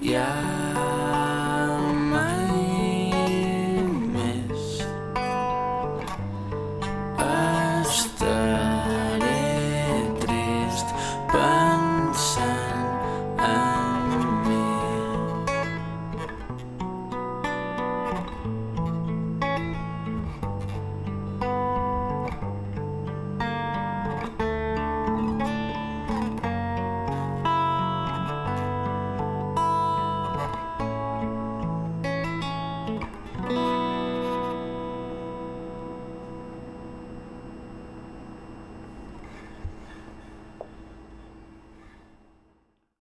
Yeah.